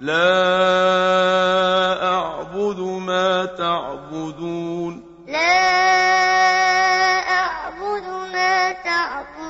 لا أعبد ما تعبدون. لا أعبد ما تعبدون.